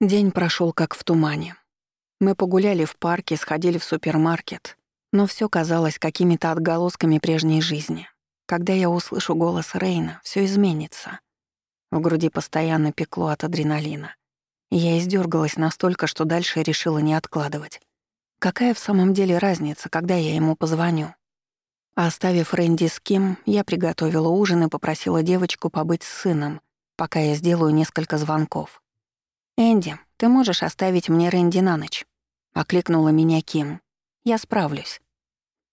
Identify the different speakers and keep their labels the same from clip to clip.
Speaker 1: День прошел как в тумане. Мы погуляли в парке, сходили в супермаркет, но все казалось какими-то отголосками прежней жизни. Когда я услышу голос Рейна, все изменится. В груди постоянно пекло от адреналина. Я издергалась настолько, что дальше решила не откладывать. Какая в самом деле разница, когда я ему позвоню? Оставив Рэнди с Ким, я приготовила ужин и попросила девочку побыть с сыном, пока я сделаю несколько звонков. «Энди, ты можешь оставить мне Рэнди на ночь?» — окликнула меня Ким. «Я справлюсь».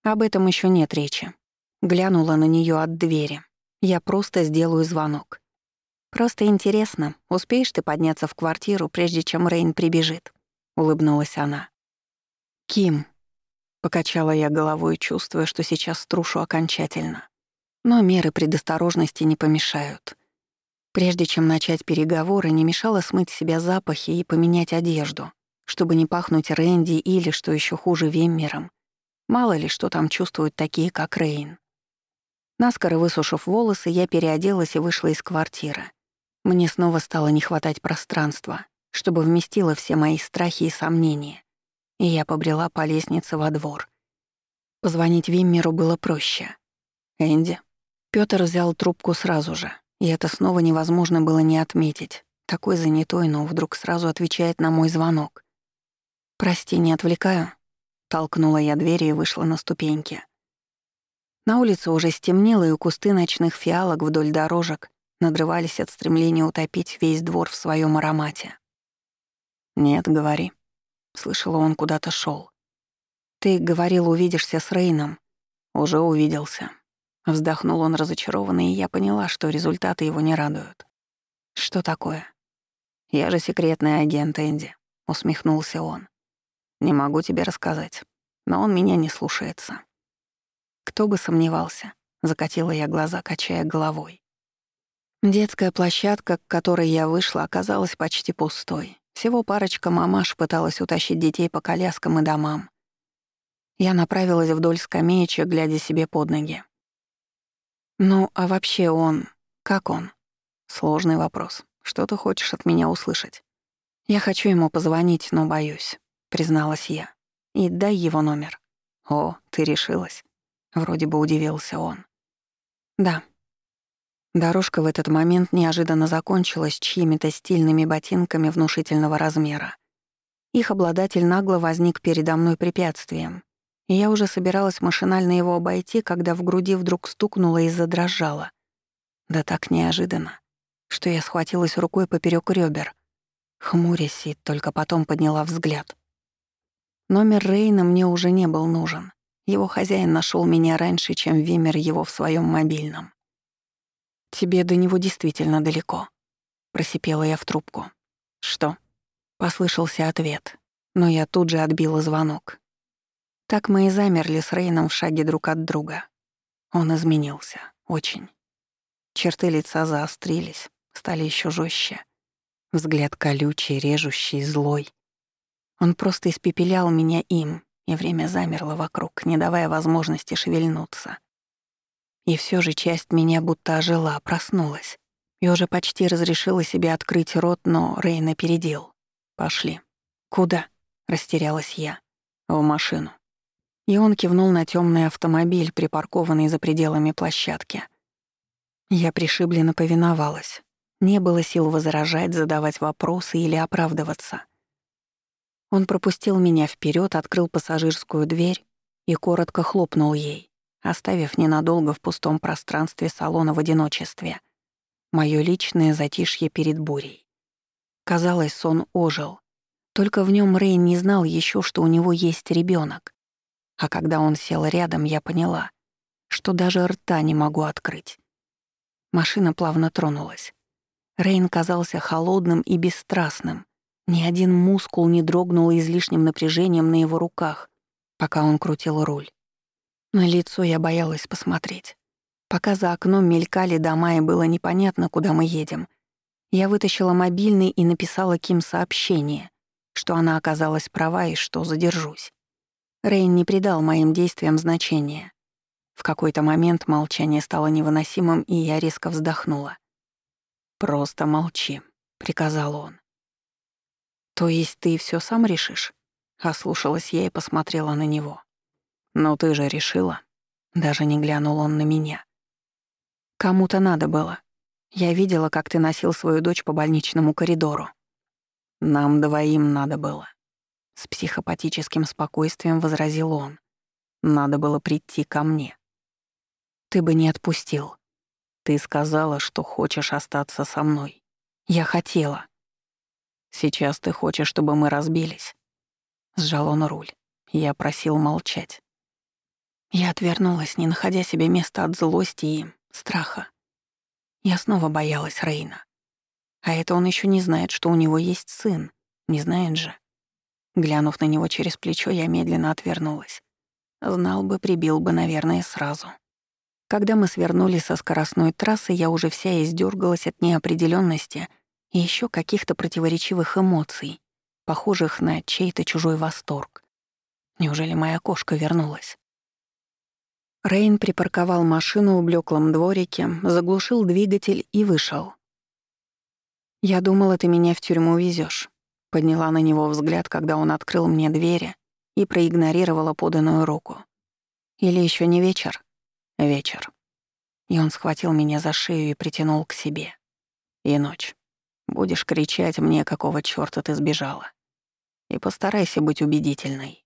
Speaker 1: Об этом еще нет речи. Глянула на нее от двери. Я просто сделаю звонок. «Просто интересно, успеешь ты подняться в квартиру, прежде чем Рейн прибежит?» — улыбнулась она. «Ким», — покачала я головой, чувствуя, что сейчас струшу окончательно. Но меры предосторожности не помешают. Прежде чем начать переговоры, не мешало смыть себя запахи и поменять одежду, чтобы не пахнуть Рэнди или, что еще хуже, Веммером. Мало ли, что там чувствуют такие, как Рейн. Наскоро высушив волосы, я переоделась и вышла из квартиры. Мне снова стало не хватать пространства, чтобы вместило все мои страхи и сомнения, и я побрела по лестнице во двор. Позвонить Виммеру было проще. «Энди». Пётр взял трубку сразу же, и это снова невозможно было не отметить. Такой занятой, но вдруг сразу отвечает на мой звонок. «Прости, не отвлекаю?» Толкнула я дверь и вышла на ступеньки. На улице уже стемнело, и кусты ночных фиалок вдоль дорожек надрывались от стремления утопить весь двор в своем аромате. «Нет, говори». Слышала, он куда-то шел. «Ты говорил, увидишься с Рейном». «Уже увиделся». Вздохнул он разочарованно, и я поняла, что результаты его не радуют. «Что такое?» «Я же секретный агент Энди», — усмехнулся он. «Не могу тебе рассказать, но он меня не слушается». «Кто бы сомневался», — закатила я глаза, качая головой. Детская площадка, к которой я вышла, оказалась почти пустой. Всего парочка мамаш пыталась утащить детей по коляскам и домам. Я направилась вдоль скамеечек, глядя себе под ноги. «Ну, а вообще он... Как он?» «Сложный вопрос. Что ты хочешь от меня услышать?» «Я хочу ему позвонить, но боюсь», — призналась я. «И дай его номер». «О, ты решилась?» Вроде бы удивился он. «Да». Дорожка в этот момент неожиданно закончилась чьими-то стильными ботинками внушительного размера. Их обладатель нагло возник передо мной препятствием, и я уже собиралась машинально его обойти, когда в груди вдруг стукнуло и задрожало. Да так неожиданно, что я схватилась рукой поперек ребер, хмурясь и только потом подняла взгляд. Номер Рейна мне уже не был нужен. Его хозяин нашел меня раньше, чем Вимер его в своем мобильном. «Тебе до него действительно далеко», — просипела я в трубку. «Что?» — послышался ответ, но я тут же отбила звонок. Так мы и замерли с Рейном в шаге друг от друга. Он изменился. Очень. Черты лица заострились, стали еще жестче. Взгляд колючий, режущий, злой. Он просто испепелял меня им, и время замерло вокруг, не давая возможности шевельнуться. И все же часть меня будто ожила, проснулась. И уже почти разрешила себе открыть рот, но Рейн опередил. «Пошли». «Куда?» — растерялась я. «В машину». И он кивнул на темный автомобиль, припаркованный за пределами площадки. Я пришибленно повиновалась. Не было сил возражать, задавать вопросы или оправдываться. Он пропустил меня вперед, открыл пассажирскую дверь и коротко хлопнул ей, оставив ненадолго в пустом пространстве салона в одиночестве. Моё личное затишье перед бурей. Казалось, сон ожил. Только в нем Рейн не знал еще, что у него есть ребенок. А когда он сел рядом, я поняла, что даже рта не могу открыть. Машина плавно тронулась. Рейн казался холодным и бесстрастным, ни один мускул не дрогнул излишним напряжением на его руках, пока он крутил руль. На лицо я боялась посмотреть. Пока за окном мелькали дома и было непонятно, куда мы едем, я вытащила мобильный и написала Ким сообщение, что она оказалась права и что задержусь. Рейн не придал моим действиям значения. В какой-то момент молчание стало невыносимым, и я резко вздохнула. «Просто молчи», — приказал он. То есть ты все сам решишь? Ослушалась я и посмотрела на него. Но ты же решила. Даже не глянул он на меня. Кому-то надо было. Я видела, как ты носил свою дочь по больничному коридору. Нам двоим надо было. С психопатическим спокойствием возразил он. Надо было прийти ко мне. Ты бы не отпустил. Ты сказала, что хочешь остаться со мной. Я хотела. Сейчас ты хочешь, чтобы мы разбились. Сжал он руль. Я просил молчать. Я отвернулась, не находя себе места от злости и страха. Я снова боялась Рейна. А это он еще не знает, что у него есть сын. Не знает же. Глянув на него через плечо, я медленно отвернулась. Знал бы, прибил бы, наверное, сразу. Когда мы свернули со скоростной трассы, я уже вся издергалась от неопределенности и еще каких-то противоречивых эмоций, похожих на чей-то чужой восторг. Неужели моя кошка вернулась? Рейн припарковал машину в блеклом дворике, заглушил двигатель и вышел. «Я думала, ты меня в тюрьму везешь. Подняла на него взгляд, когда он открыл мне двери и проигнорировала поданную руку. «Или еще не вечер?» «Вечер». И он схватил меня за шею и притянул к себе. «И ночь. Будешь кричать мне, какого чёрта ты сбежала. И постарайся быть убедительной».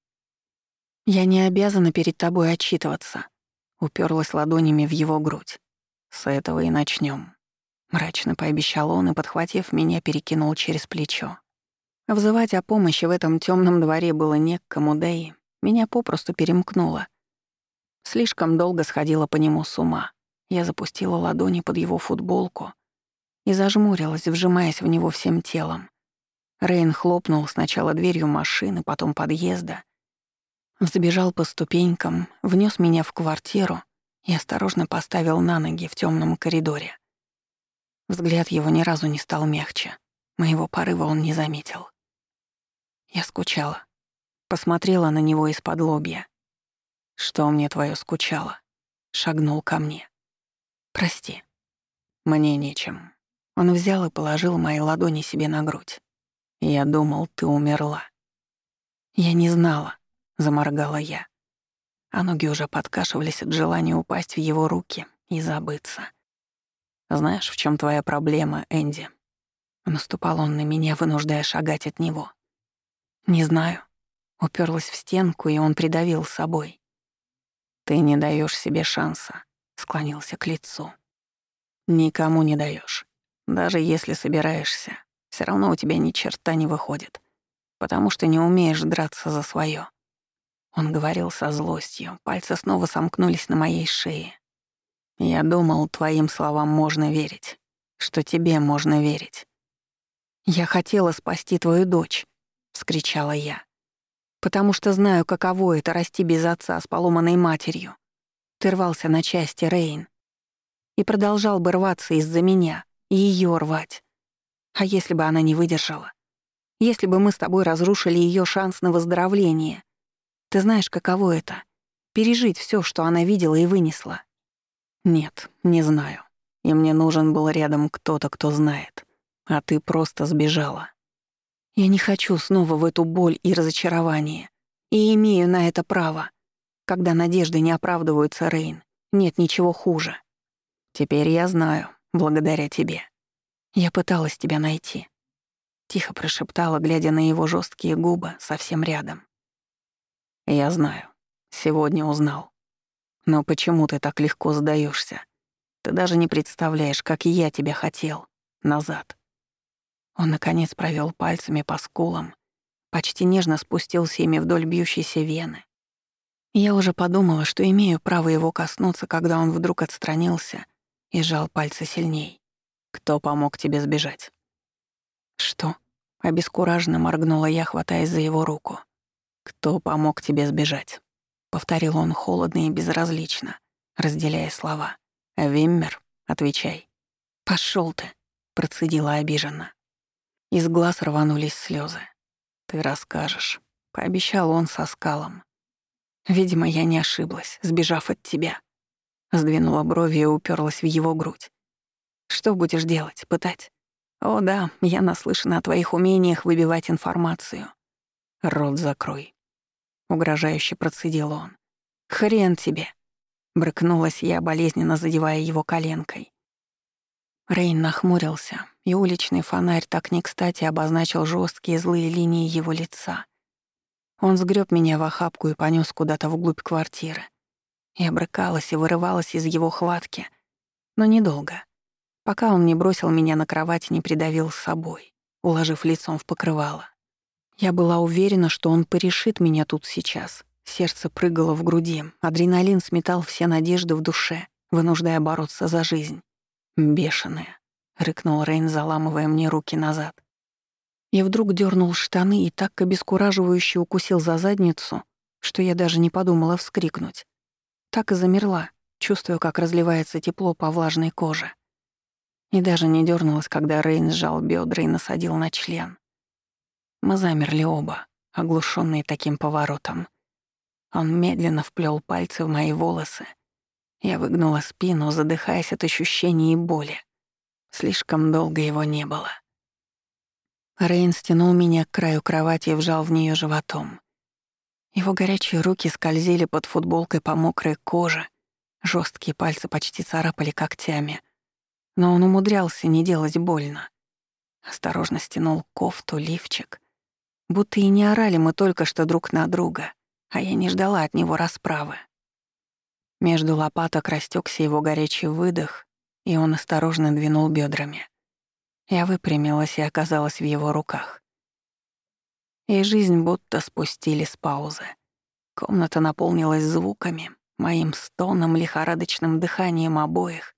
Speaker 1: «Я не обязана перед тобой отчитываться», уперлась ладонями в его грудь. «С этого и начнем. мрачно пообещал он и, подхватив меня, перекинул через плечо. Взывать о помощи в этом темном дворе было не к кому, да и меня попросту перемкнуло. Слишком долго сходила по нему с ума. Я запустила ладони под его футболку и зажмурилась, вжимаясь в него всем телом. Рейн хлопнул сначала дверью машины, потом подъезда — Взбежал по ступенькам, внес меня в квартиру и осторожно поставил на ноги в темном коридоре. Взгляд его ни разу не стал мягче. Моего порыва он не заметил. Я скучала. Посмотрела на него из-под лобья. «Что мне твое скучало?» Шагнул ко мне. «Прости. Мне нечем». Он взял и положил мои ладони себе на грудь. «Я думал, ты умерла». Я не знала. — заморгала я. А ноги уже подкашивались от желания упасть в его руки и забыться. «Знаешь, в чем твоя проблема, Энди?» Наступал он на меня, вынуждая шагать от него. «Не знаю». Уперлась в стенку, и он придавил собой. «Ты не даешь себе шанса», — склонился к лицу. «Никому не даешь. Даже если собираешься, все равно у тебя ни черта не выходит, потому что не умеешь драться за свое. Он говорил со злостью, пальцы снова сомкнулись на моей шее. «Я думал, твоим словам можно верить, что тебе можно верить». «Я хотела спасти твою дочь», — вскричала я. «Потому что знаю, каково это — расти без отца с поломанной матерью. Ты рвался на части, Рейн. И продолжал бы рваться из-за меня, и ее рвать. А если бы она не выдержала? Если бы мы с тобой разрушили ее шанс на выздоровление, ты знаешь, каково это — пережить все, что она видела и вынесла. Нет, не знаю. И мне нужен был рядом кто-то, кто знает. А ты просто сбежала. Я не хочу снова в эту боль и разочарование. И имею на это право. Когда надежды не оправдываются, Рейн, нет ничего хуже. Теперь я знаю, благодаря тебе. Я пыталась тебя найти. Тихо прошептала, глядя на его жесткие губы совсем рядом. Я знаю. Сегодня узнал. Но почему ты так легко сдаешься? Ты даже не представляешь, как я тебя хотел. Назад. Он, наконец, провел пальцами по скулам, почти нежно спустился ими вдоль бьющейся вены. Я уже подумала, что имею право его коснуться, когда он вдруг отстранился и сжал пальцы сильней. «Кто помог тебе сбежать?» «Что?» — обескураженно моргнула я, хватаясь за его руку. «Кто помог тебе сбежать?» — повторил он холодно и безразлично, разделяя слова. «Виммер, отвечай». «Пошёл ты», — процедила обиженно. Из глаз рванулись слезы. «Ты расскажешь», — пообещал он со скалом. «Видимо, я не ошиблась, сбежав от тебя». Сдвинула брови и уперлась в его грудь. «Что будешь делать? Пытать?» О да, я наслышана о твоих умениях выбивать информацию. Рот закрой. Угрожающе процедил он. Хрен тебе. Брыкнулась я, болезненно задевая его коленкой. Рейн нахмурился, и уличный фонарь так не кстати обозначил жесткие злые линии его лица. Он сгреб меня в охапку и понес куда-то вглубь квартиры. Я брыкалась и вырывалась из его хватки, но недолго пока он не бросил меня на кровать и не придавил с собой, уложив лицом в покрывало. Я была уверена, что он порешит меня тут сейчас. Сердце прыгало в груди, адреналин сметал все надежды в душе, вынуждая бороться за жизнь. «Бешеная», — рыкнул Рейн, заламывая мне руки назад. Я вдруг дернул штаны и так обескураживающе укусил за задницу, что я даже не подумала вскрикнуть. Так и замерла, чувствуя, как разливается тепло по влажной коже. И даже не дернулась, когда Рейн сжал бедра и насадил на член. Мы замерли оба, оглушенные таким поворотом. Он медленно вплел пальцы в мои волосы. Я выгнула спину, задыхаясь от ощущений и боли. Слишком долго его не было. Рейн стянул меня к краю кровати и вжал в нее животом. Его горячие руки скользили под футболкой по мокрой коже, жесткие пальцы почти царапали когтями — но он умудрялся не делать больно. Осторожно стянул кофту, лифчик. Будто и не орали мы только что друг на друга, а я не ждала от него расправы. Между лопаток растекся его горячий выдох, и он осторожно двинул бедрами. Я выпрямилась и оказалась в его руках. И жизнь будто спустили с паузы. Комната наполнилась звуками, моим стоном, лихорадочным дыханием обоих,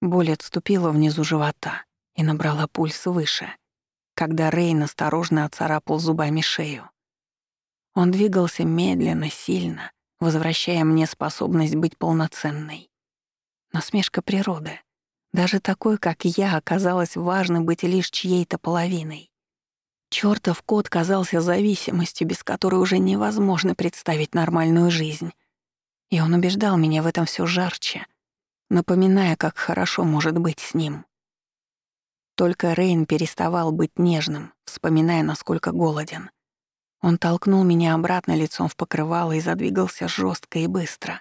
Speaker 1: Боль отступила внизу живота и набрала пульс выше, когда Рейн осторожно оцарапал зубами шею. Он двигался медленно, сильно, возвращая мне способность быть полноценной. Насмешка природы. Даже такой, как я, оказалось важно быть лишь чьей-то половиной. Чёртов кот казался зависимостью, без которой уже невозможно представить нормальную жизнь. И он убеждал меня в этом все жарче — напоминая, как хорошо может быть с ним. Только Рейн переставал быть нежным, вспоминая, насколько голоден. Он толкнул меня обратно лицом в покрывало и задвигался жестко и быстро,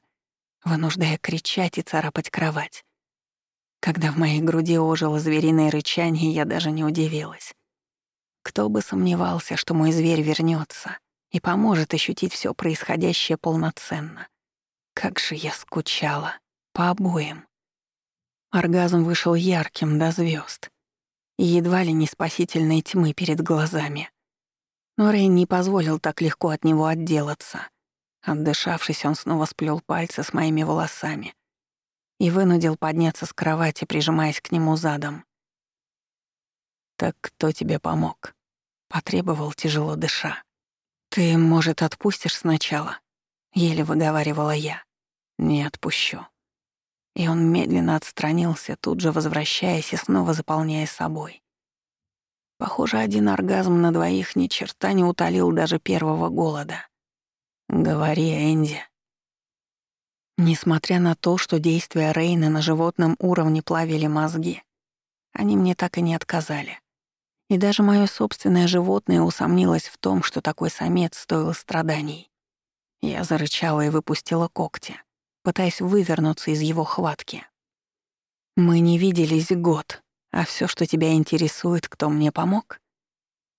Speaker 1: вынуждая кричать и царапать кровать. Когда в моей груди ожило звериное рычание, я даже не удивилась. Кто бы сомневался, что мой зверь вернется и поможет ощутить все происходящее полноценно. Как же я скучала. По обоим. Оргазм вышел ярким до звезд и едва ли не спасительной тьмы перед глазами. Но Рейн не позволил так легко от него отделаться. Отдышавшись, он снова сплел пальцы с моими волосами и вынудил подняться с кровати, прижимаясь к нему задом. «Так кто тебе помог?» — потребовал, тяжело дыша. «Ты, может, отпустишь сначала?» — еле выговаривала я. «Не отпущу», и он медленно отстранился, тут же возвращаясь и снова заполняя собой. Похоже, один оргазм на двоих ни черта не утолил даже первого голода. «Говори, Энди». Несмотря на то, что действия Рейна на животном уровне плавили мозги, они мне так и не отказали. И даже мое собственное животное усомнилось в том, что такой самец стоил страданий. Я зарычала и выпустила когти пытаясь вывернуться из его хватки. «Мы не виделись год, а все, что тебя интересует, кто мне помог?»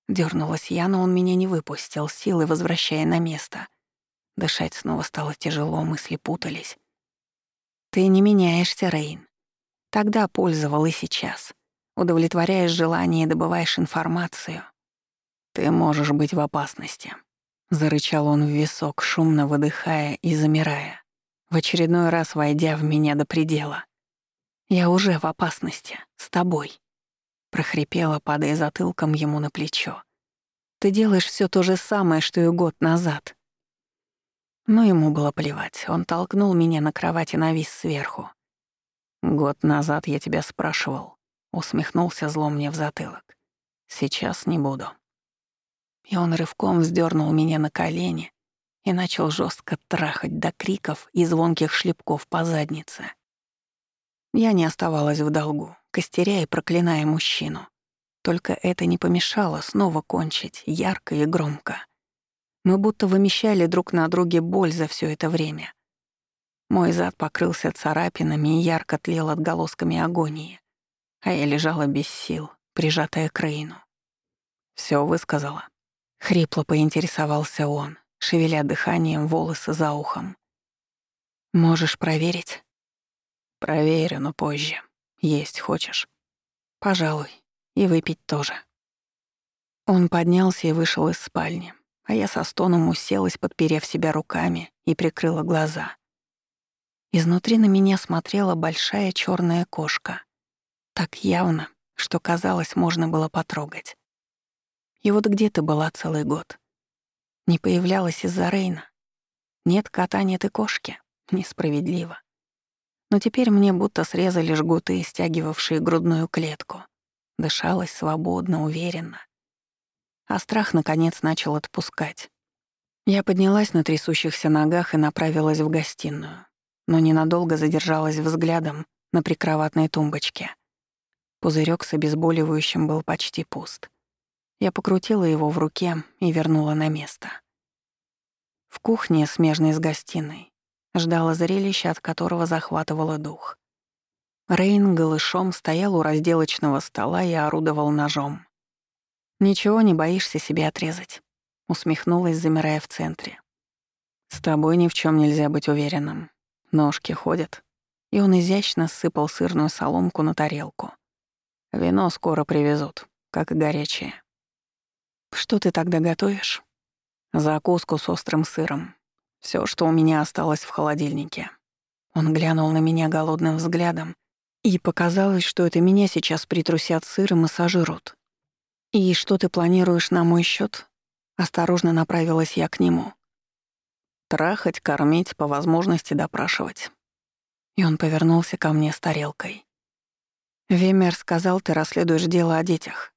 Speaker 1: Дёрнулась я, но он меня не выпустил, силой возвращая на место. Дышать снова стало тяжело, мысли путались. «Ты не меняешься, Рейн. Тогда пользовал и сейчас. Удовлетворяешь желание и добываешь информацию. Ты можешь быть в опасности», — зарычал он в висок, шумно выдыхая и замирая в очередной раз войдя в меня до предела. «Я уже в опасности. С тобой», — прохрипела, падая затылком ему на плечо. «Ты делаешь все то же самое, что и год назад». Но ему было плевать. Он толкнул меня на кровати навис сверху. «Год назад я тебя спрашивал», — усмехнулся зло мне в затылок. «Сейчас не буду». И он рывком вздернул меня на колени, и начал жестко трахать до криков и звонких шлепков по заднице. Я не оставалась в долгу, костеря и проклиная мужчину. Только это не помешало снова кончить, ярко и громко. Мы будто вымещали друг на друге боль за все это время. Мой зад покрылся царапинами и ярко тлел отголосками агонии, а я лежала без сил, прижатая к Рейну. Все высказала. Хрипло поинтересовался он, шевеля дыханием волосы за ухом. «Можешь проверить?» «Проверю, но позже. Есть хочешь?» «Пожалуй. И выпить тоже». Он поднялся и вышел из спальни, а я со стоном уселась, подперев себя руками, и прикрыла глаза. Изнутри на меня смотрела большая черная кошка. Так явно, что казалось, можно было потрогать. И вот где ты была целый год? Не появлялась из-за Рейна. Нет кота, нет и кошки. Несправедливо. Но теперь мне будто срезали жгуты, стягивавшие грудную клетку. Дышалась свободно, уверенно. А страх, наконец, начал отпускать. Я поднялась на трясущихся ногах и направилась в гостиную, но ненадолго задержалась взглядом на прикроватной тумбочке. Пузырек с обезболивающим был почти пуст. Я покрутила его в руке и вернула на место. В кухне, смежной с гостиной, ждало зрелище, от которого захватывало дух. Рейн голышом стоял у разделочного стола и орудовал ножом. «Ничего не боишься себе отрезать», — усмехнулась, замирая в центре. «С тобой ни в чем нельзя быть уверенным. Ножки ходят». И он изящно сыпал сырную соломку на тарелку. «Вино скоро привезут, как и горячее». Что ты тогда готовишь? Закуску с острым сыром. Все, что у меня осталось в холодильнике. Он глянул на меня голодным взглядом, и показалось, что это меня сейчас притрусят сыром и сожрут. «И что ты планируешь на мой счет? Осторожно направилась я к нему. «Трахать, кормить, по возможности допрашивать». И он повернулся ко мне с тарелкой. «Вемер сказал, ты расследуешь дело о детях.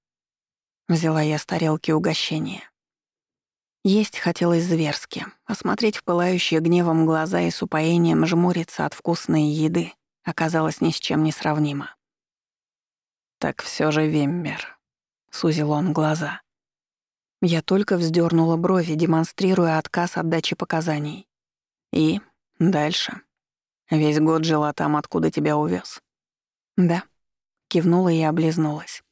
Speaker 1: Взяла я с тарелки угощение. Есть хотелось зверски, осмотреть в пылающие гневом глаза и с упоением жмуриться от вкусной еды оказалось ни с чем не сравнимо. «Так все же Веммер», — сузил он глаза. Я только вздернула брови, демонстрируя отказ от дачи показаний. И дальше. Весь год жила там, откуда тебя увез. Да. Кивнула и облизнулась.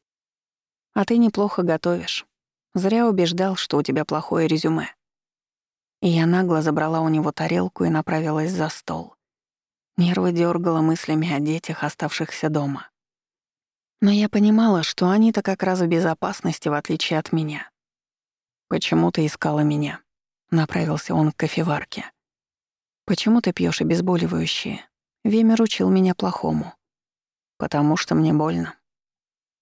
Speaker 1: А ты неплохо готовишь. Зря убеждал, что у тебя плохое резюме. И я нагло забрала у него тарелку и направилась за стол. Нервы дергала мыслями о детях, оставшихся дома. Но я понимала, что они-то как раз в безопасности, в отличие от меня. «Почему ты искала меня?» — направился он к кофеварке. «Почему ты пьешь обезболивающие? Вемер учил меня плохому. Потому что мне больно.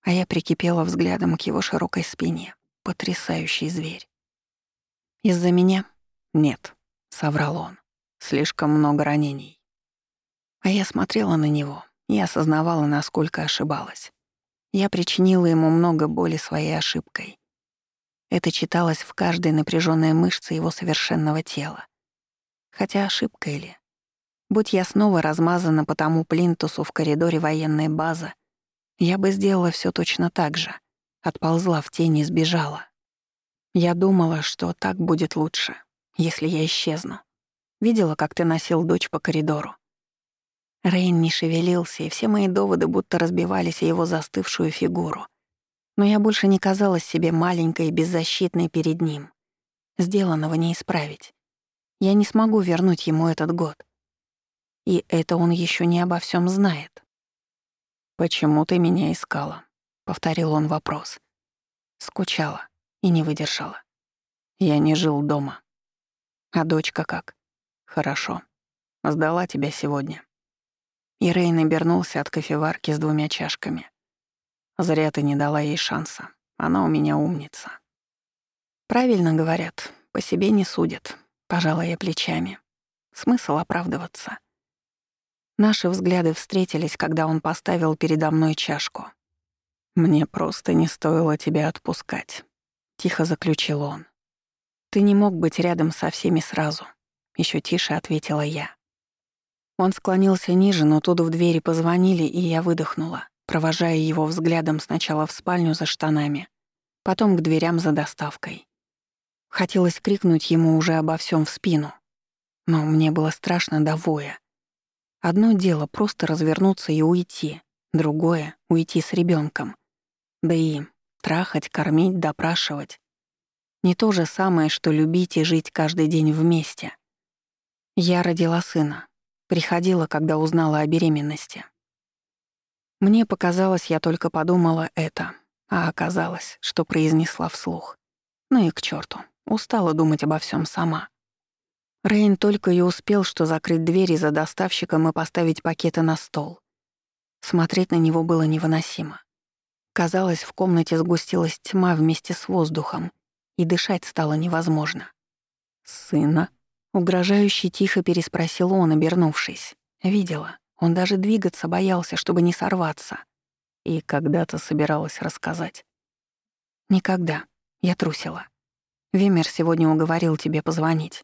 Speaker 1: А я прикипела взглядом к его широкой спине. Потрясающий зверь. «Из-за меня?» «Нет», — соврал он. «Слишком много ранений». А я смотрела на него и осознавала, насколько ошибалась. Я причинила ему много боли своей ошибкой. Это читалось в каждой напряженной мышце его совершенного тела. Хотя ошибка ли? Будь я снова размазана по тому плинтусу в коридоре военной базы, я бы сделала все точно так же. Отползла в тень и сбежала. Я думала, что так будет лучше, если я исчезну. Видела, как ты носил дочь по коридору. Рейн не шевелился, и все мои доводы будто разбивались о его застывшую фигуру. Но я больше не казалась себе маленькой и беззащитной перед ним. Сделанного не исправить. Я не смогу вернуть ему этот год. И это он еще не обо всем знает. «Почему ты меня искала?» — повторил он вопрос. Скучала и не выдержала. Я не жил дома. А дочка как? Хорошо. Сдала тебя сегодня. И Рейн обернулся от кофеварки с двумя чашками. Зря ты не дала ей шанса. Она у меня умница. Правильно говорят, по себе не судят. Пожала я плечами. Смысл оправдываться. Наши взгляды встретились, когда он поставил передо мной чашку. «Мне просто не стоило тебя отпускать», — тихо заключил он. «Ты не мог быть рядом со всеми сразу», — еще тише ответила я. Он склонился ниже, но тут в двери позвонили, и я выдохнула. провожая его взглядом сначала в спальню за штанами, потом к дверям за доставкой. Хотелось крикнуть ему уже обо всем в спину, но мне было страшно до воя. Одно дело — просто развернуться и уйти, другое — уйти с ребенком. Да и трахать, кормить, допрашивать. Не то же самое, что любить и жить каждый день вместе. Я родила сына. Приходила, когда узнала о беременности. Мне показалось, я только подумала это, а оказалось, что произнесла вслух. Ну и к черту, устала думать обо всем сама. Рейн только и успел, что закрыть двери за доставщиком и поставить пакеты на стол. Смотреть на него было невыносимо. Казалось, в комнате сгустилась тьма вместе с воздухом, и дышать стало невозможно. «Сына?» — угрожающе тихо переспросил он, обернувшись. Видела, он даже двигаться боялся, чтобы не сорваться. И когда-то собиралась рассказать. «Никогда. Я трусила. Вимер сегодня уговорил тебе позвонить.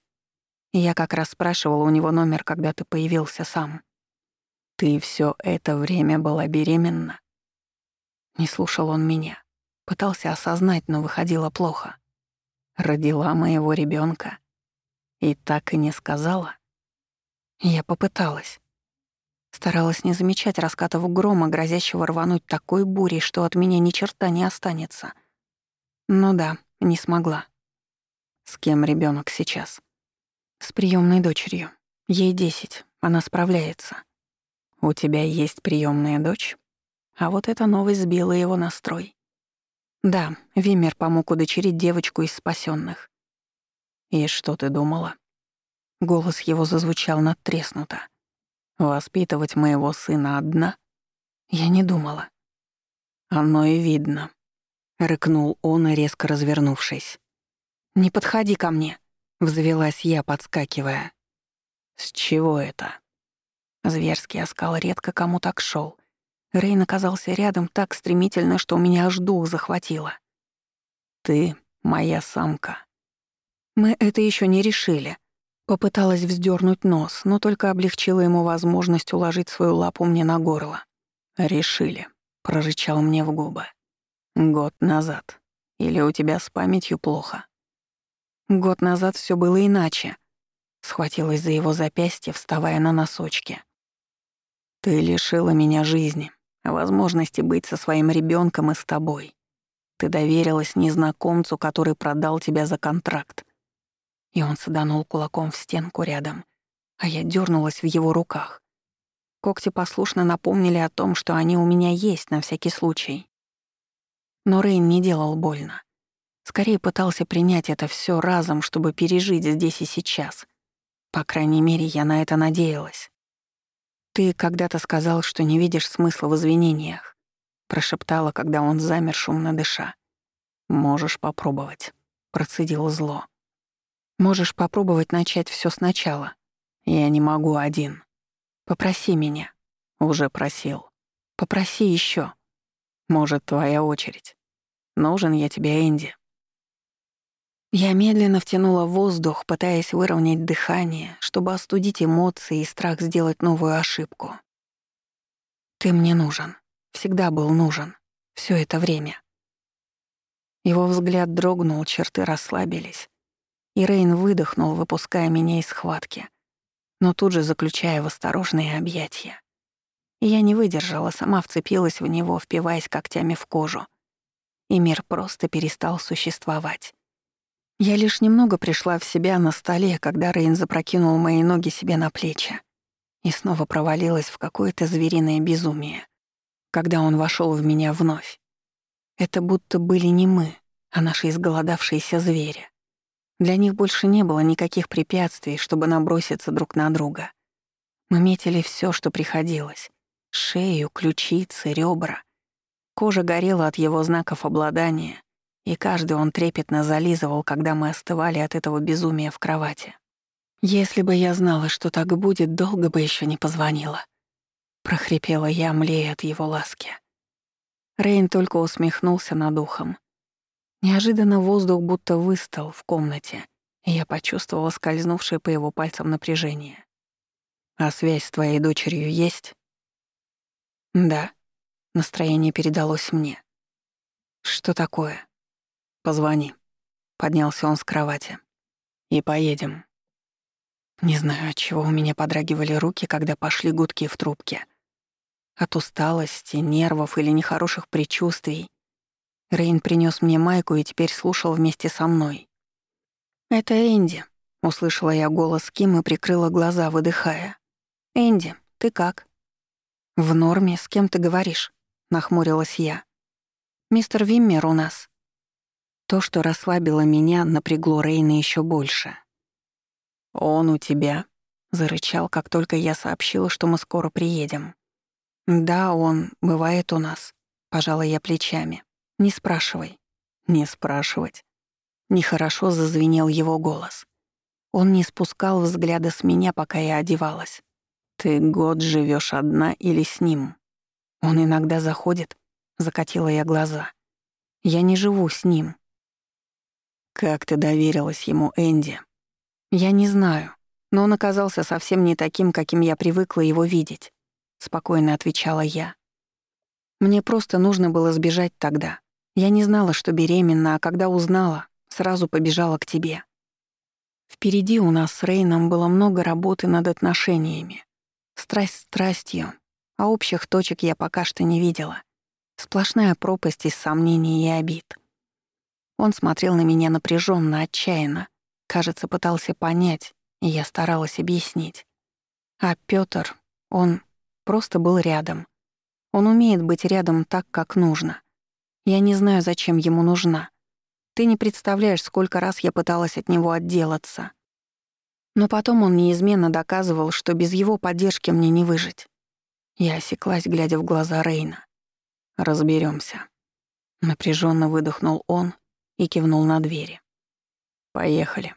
Speaker 1: Я как раз спрашивала у него номер, когда ты появился сам. Ты все это время была беременна? Не слушал он меня. Пытался осознать, но выходило плохо. Родила моего ребенка И так и не сказала. Я попыталась. Старалась не замечать раскатов грома, грозящего рвануть такой бурей, что от меня ни черта не останется. Ну да, не смогла. С кем ребенок сейчас? С приемной дочерью. Ей десять. Она справляется. У тебя есть приемная дочь? А вот эта новость сбила его настрой. Да, Вимер помог удочерить девочку из спасенных. И что ты думала? Голос его зазвучал надтреснуто. Воспитывать моего сына одна? Я не думала. Оно и видно. Рыкнул он, резко развернувшись. «Не подходи ко мне!» Взвелась я, подскакивая. С чего это? Зверский оскал редко кому так шел. Рейн оказался рядом так стремительно, что у меня аж дух захватило. Ты моя самка. Мы это еще не решили. Попыталась вздернуть нос, но только облегчила ему возможность уложить свою лапу мне на горло. «Решили», — прорычал мне в губы. «Год назад. Или у тебя с памятью плохо?» Год назад все было иначе. Схватилась за его запястье, вставая на носочки. Ты лишила меня жизни, возможности быть со своим ребенком и с тобой. Ты доверилась незнакомцу, который продал тебя за контракт. И он саданул кулаком в стенку рядом, а я дернулась в его руках. Когти послушно напомнили о том, что они у меня есть на всякий случай. Но Рейн не делал больно. Скорее пытался принять это все разом, чтобы пережить здесь и сейчас. По крайней мере, я на это надеялась. «Ты когда-то сказал, что не видишь смысла в извинениях», — прошептала, когда он замер, шумно дыша. «Можешь попробовать», — процедил зло. «Можешь попробовать начать все сначала. Я не могу один. Попроси меня». «Уже просил. Попроси еще. Может, твоя очередь. Нужен я тебе, Энди». Я медленно втянула воздух, пытаясь выровнять дыхание, чтобы остудить эмоции и страх сделать новую ошибку. «Ты мне нужен. Всегда был нужен. Все это время». Его взгляд дрогнул, черты расслабились. И Рейн выдохнул, выпуская меня из схватки, но тут же заключая в осторожные объятия. И я не выдержала, сама вцепилась в него, впиваясь когтями в кожу. И мир просто перестал существовать. Я лишь немного пришла в себя на столе, когда Рейн запрокинул мои ноги себе на плечи и снова провалилась в какое-то звериное безумие, когда он вошел в меня вновь. Это будто были не мы, а наши изголодавшиеся звери. Для них больше не было никаких препятствий, чтобы наброситься друг на друга. Мы метили все, что приходилось — шею, ключицы, ребра. Кожа горела от его знаков обладания, и каждый он трепетно зализывал, когда мы остывали от этого безумия в кровати. «Если бы я знала, что так будет, долго бы еще не позвонила», — прохрипела я, млея от его ласки. Рейн только усмехнулся над ухом. Неожиданно воздух будто выстал в комнате, и я почувствовала скользнувшее по его пальцам напряжение. «А связь с твоей дочерью есть?» «Да. Настроение передалось мне. «Что такое?» «Позвони». Поднялся он с кровати. «И поедем». Не знаю, от чего у меня подрагивали руки, когда пошли гудки в трубке. От усталости, нервов или нехороших предчувствий. Рейн принес мне майку и теперь слушал вместе со мной. «Это Энди», — услышала я голос Ким и прикрыла глаза, выдыхая. «Энди, ты как?» «В норме, с кем ты говоришь?» — нахмурилась я. «Мистер Виммер у нас». То, что расслабило меня, напрягло Рейна еще больше. «Он у тебя?» — зарычал, как только я сообщила, что мы скоро приедем. «Да, он бывает у нас», — пожала я плечами. «Не спрашивай». «Не спрашивать». Нехорошо зазвенел его голос. Он не спускал взгляда с меня, пока я одевалась. «Ты год живешь одна или с ним?» «Он иногда заходит», — закатила я глаза. «Я не живу с ним». «Как ты доверилась ему, Энди?» «Я не знаю, но он оказался совсем не таким, каким я привыкла его видеть», — спокойно отвечала я. «Мне просто нужно было сбежать тогда. Я не знала, что беременна, а когда узнала, сразу побежала к тебе. Впереди у нас с Рейном было много работы над отношениями. Страсть страстью, а общих точек я пока что не видела. Сплошная пропасть из сомнений и обид. Он смотрел на меня напряженно, отчаянно. Кажется, пытался понять, и я старалась объяснить. А Пётр, он просто был рядом. Он умеет быть рядом так, как нужно. Я не знаю, зачем ему нужна. Ты не представляешь, сколько раз я пыталась от него отделаться. Но потом он неизменно доказывал, что без его поддержки мне не выжить. Я осеклась, глядя в глаза Рейна. Разберемся. Напряженно выдохнул он и кивнул на двери. «Поехали».